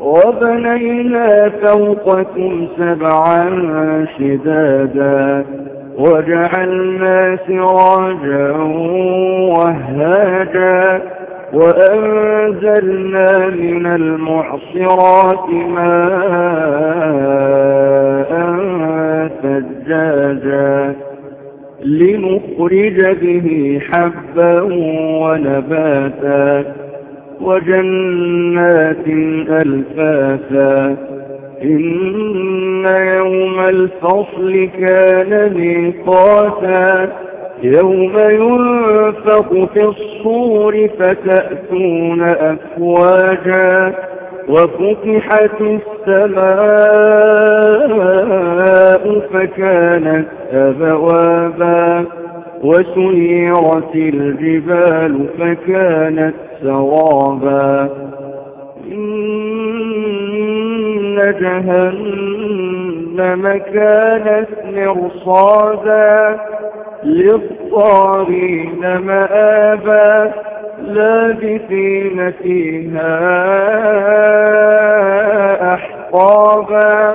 وبنينا فوقكم سبعا شدادا وجعلنا سراجا وهاجا وأنزلنا من المعصرات ماء ثجاجا لنخرج به حبا ونباتا وجنات ألفافا. إن يوم الفصل كان ميقاتا. يوم ينفق في الصور فتأتون أفواجا. وفتحت السماء فكانت أبوابا. وسيرت الجبال فكانت سرابا. إن جهنم كانت مرصادا للطارين مآبا لابثين فيها أحقابا.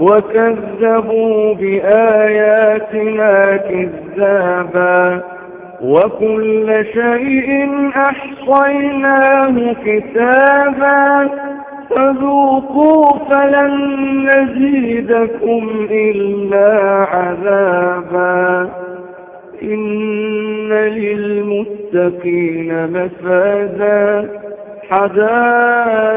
وكذبوا بآياتنا كذابا وكل شيء أحصيناه كتابا فذوقوا فلن نزيدكم إلا عذابا إن للمتقين مفازا حدائق